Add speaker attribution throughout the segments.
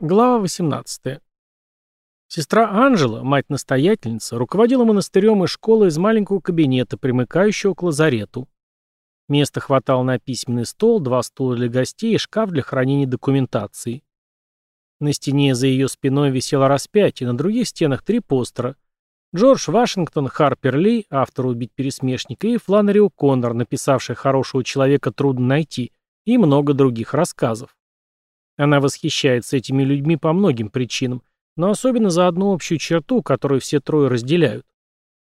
Speaker 1: Глава 18. Сестра Анжела, мать-настоятельница, руководила монастырем и школой из маленького кабинета, примыкающего к лазарету. Места хватало на письменный стол, два стула для гостей и шкаф для хранения документации. На стене за ее спиной висело распятие, на других стенах три постера. Джордж Вашингтон, Харпер Ли, автор «Убить пересмешника», и Фланнери О'Коннор, написавший «Хорошего человека трудно найти», и много других рассказов. Она восхищается этими людьми по многим причинам, но особенно за одну общую черту, которую все трое разделяют.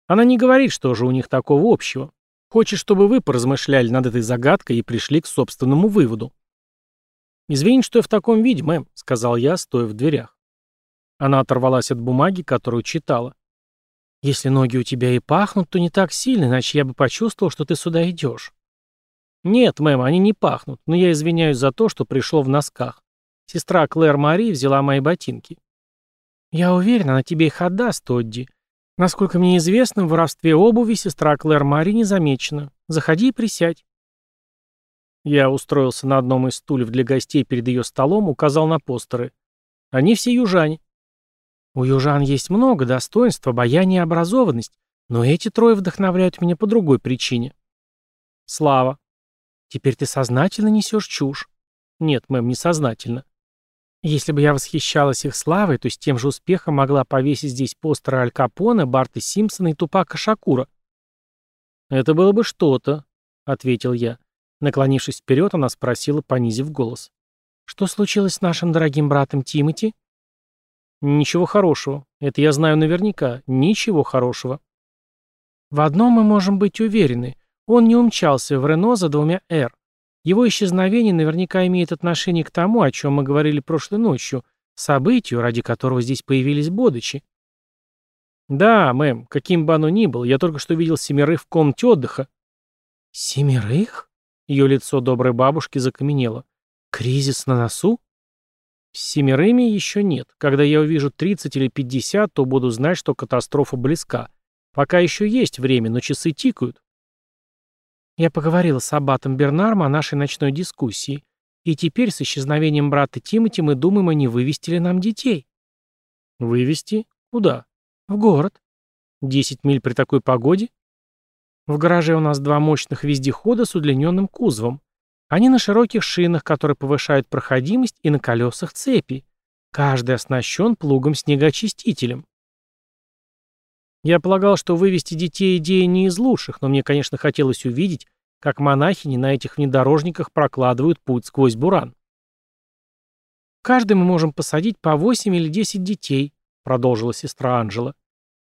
Speaker 1: Она не говорит, что же у них такого общего. Хочет, чтобы вы поразмышляли над этой загадкой и пришли к собственному выводу. «Извините, что я в таком виде, мэм», — сказал я, стоя в дверях. Она оторвалась от бумаги, которую читала. «Если ноги у тебя и пахнут, то не так сильно, иначе я бы почувствовал, что ты сюда идешь». «Нет, мэм, они не пахнут, но я извиняюсь за то, что пришло в носках. Сестра Клэр Мари взяла мои ботинки. «Я уверен, она тебе их отдаст, Тодди. Насколько мне известно, в воровстве обуви сестра Клэр Мари не замечена. Заходи и присядь». Я устроился на одном из стульев для гостей перед ее столом, указал на постеры. Они все южане. У южан есть много достоинств, обаяния и образованность, но эти трое вдохновляют меня по другой причине. Слава. Теперь ты сознательно несешь чушь. Нет, мэм, не сознательно. Если бы я восхищалась их славой, то с тем же успехом могла повесить здесь постеры Аль Капоне, Барта Симпсона и Тупака Шакура. «Это было бы что-то», — ответил я. Наклонившись вперед, она спросила, понизив голос. «Что случилось с нашим дорогим братом Тимоти?» «Ничего хорошего. Это я знаю наверняка. Ничего хорошего». «В одном мы можем быть уверены. Он не умчался в Рено за двумя «Р». Его исчезновение наверняка имеет отношение к тому, о чем мы говорили прошлой ночью, событию, ради которого здесь появились бодычи. Да, мэм, каким бы оно ни было, я только что видел семерых в комнате отдыха. Семерых? Ее лицо доброй бабушки закаменело. Кризис на носу? С семерыми еще нет. Когда я увижу 30 или 50, то буду знать, что катастрофа близка. Пока еще есть время, но часы тикают. Я поговорила с аббатом Бернаром о нашей ночной дискуссии, и теперь с исчезновением брата Тимати мы думаем, не вывести ли нам детей. Вывести? Куда? В город. Десять миль при такой погоде? В гараже у нас два мощных вездехода с удлиненным кузовом. Они на широких шинах, которые повышают проходимость, и на колесах цепи. Каждый оснащен плугом-снегоочистителем. Я полагал, что вывести детей идея не из лучших, но мне, конечно, хотелось увидеть, как монахини на этих внедорожниках прокладывают путь сквозь буран. «Каждый мы можем посадить по 8 или 10 детей», — продолжила сестра Анжела.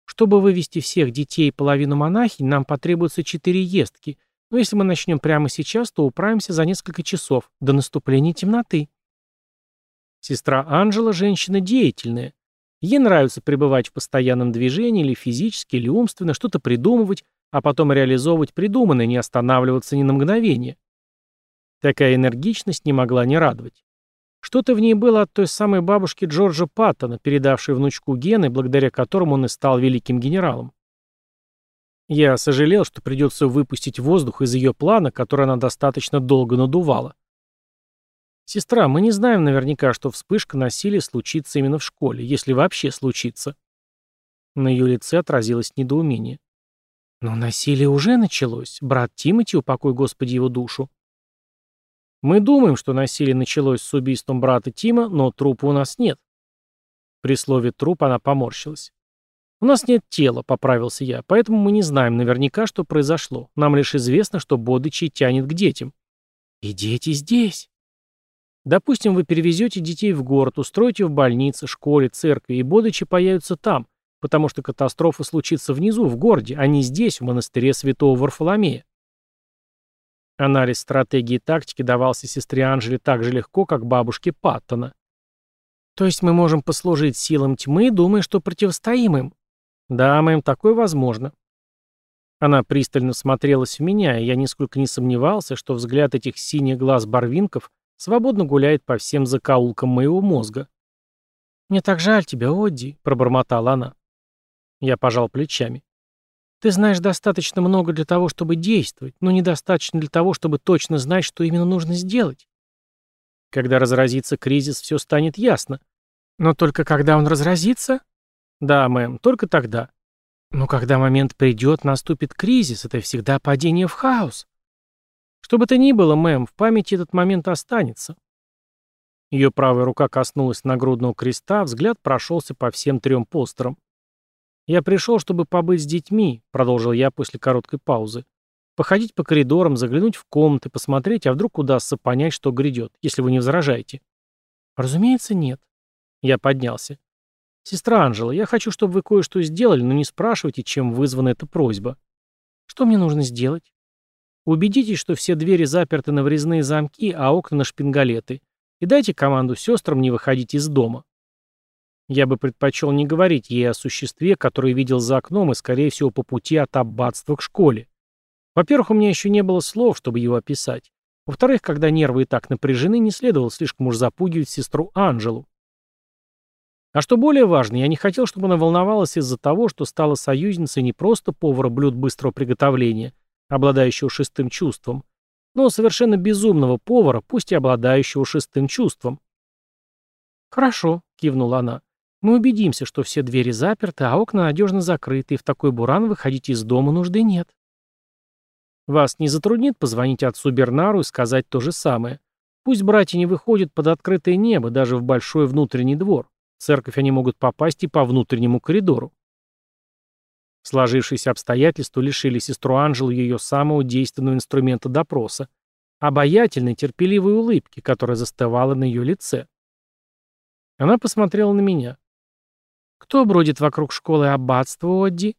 Speaker 1: «Чтобы вывести всех детей и половину монахинь, нам потребуется четыре ездки, но если мы начнем прямо сейчас, то управимся за несколько часов, до наступления темноты». Сестра Анжела – женщина деятельная. Ей нравится пребывать в постоянном движении или физически, или умственно, что-то придумывать, а потом реализовывать придуманное, не останавливаться ни на мгновение. Такая энергичность не могла не радовать. Что-то в ней было от той самой бабушки Джорджа Паттона, передавшей внучку гены, благодаря которому он и стал великим генералом. Я сожалел, что придется выпустить воздух из ее плана, который она достаточно долго надувала. «Сестра, мы не знаем наверняка, что вспышка насилия случится именно в школе, если вообще случится». На ее лице отразилось недоумение. «Но насилие уже началось. Брат Тимати, упокой Господи его душу». «Мы думаем, что насилие началось с убийством брата Тима, но трупа у нас нет». При слове «труп» она поморщилась. «У нас нет тела», — поправился я, «поэтому мы не знаем наверняка, что произошло. Нам лишь известно, что Бодычи тянет к детям». «И дети здесь?» Допустим, вы перевезете детей в город, устроите в больнице, школе, церкви, и Бодычи появятся там, потому что катастрофа случится внизу, в городе, а не здесь, в монастыре святого Варфоломея. Анализ стратегии и тактики давался сестре Анжеле так же легко, как бабушке Паттона. То есть мы можем послужить силам тьмы, думая, что противостоим им? Да, мэм, такое возможно. Она пристально смотрелась в меня, и я нисколько не сомневался, что взгляд этих синих глаз барвинков свободно гуляет по всем закоулкам моего мозга. «Мне так жаль тебя, Одди», — пробормотала она. Я пожал плечами. «Ты знаешь достаточно много для того, чтобы действовать, но недостаточно для того, чтобы точно знать, что именно нужно сделать. Когда разразится кризис, все станет ясно. Но только когда он разразится? Да, мэм, только тогда. Но когда момент придет, наступит кризис, это всегда падение в хаос. Что бы то ни было, мэм, в памяти этот момент останется. Ее правая рука коснулась нагрудного креста, взгляд прошелся по всем трем постерам. «Я пришел, чтобы побыть с детьми», — продолжил я после короткой паузы. «Походить по коридорам, заглянуть в комнаты, посмотреть, а вдруг удастся понять, что грядет, если вы не возражаете». «Разумеется, нет». Я поднялся. «Сестра Анжела, я хочу, чтобы вы кое-что сделали, но не спрашивайте, чем вызвана эта просьба. Что мне нужно сделать? Убедитесь, что все двери заперты на врезные замки, а окна на шпингалеты. И дайте команду сестрам не выходить из дома. Я бы предпочел не говорить ей о существе, которое видел за окном и, скорее всего, по пути от аббатства к школе. Во-первых, у меня еще не было слов, чтобы его описать. Во-вторых, когда нервы и так напряжены, не следовало слишком уж запугивать сестру Анжелу. А что более важно, я не хотел, чтобы она волновалась из-за того, что стала союзницей не просто повара блюд быстрого приготовления, обладающего шестым чувством, но совершенно безумного повара, пусть и обладающего шестым чувством. «Хорошо», — кивнула она. «Мы убедимся, что все двери заперты, а окна надежно закрыты, и в такой буран выходить из дома нужды нет». «Вас не затруднит позвонить отцу Бернару и сказать то же самое. Пусть братья не выходят под открытое небо, даже в большой внутренний двор. В церковь они могут попасть и по внутреннему коридору». Сложившиеся обстоятельства лишили сестру Анжелу ее самого действенного инструмента допроса – обаятельной, терпеливой улыбки, которая застывала на ее лице. Она посмотрела на меня. «Кто бродит вокруг школы аббатства, Одди?»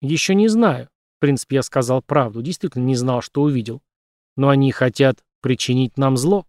Speaker 1: «Еще не знаю. В принципе, я сказал правду, действительно не знал, что увидел. Но они хотят причинить нам зло».